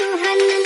Tuhan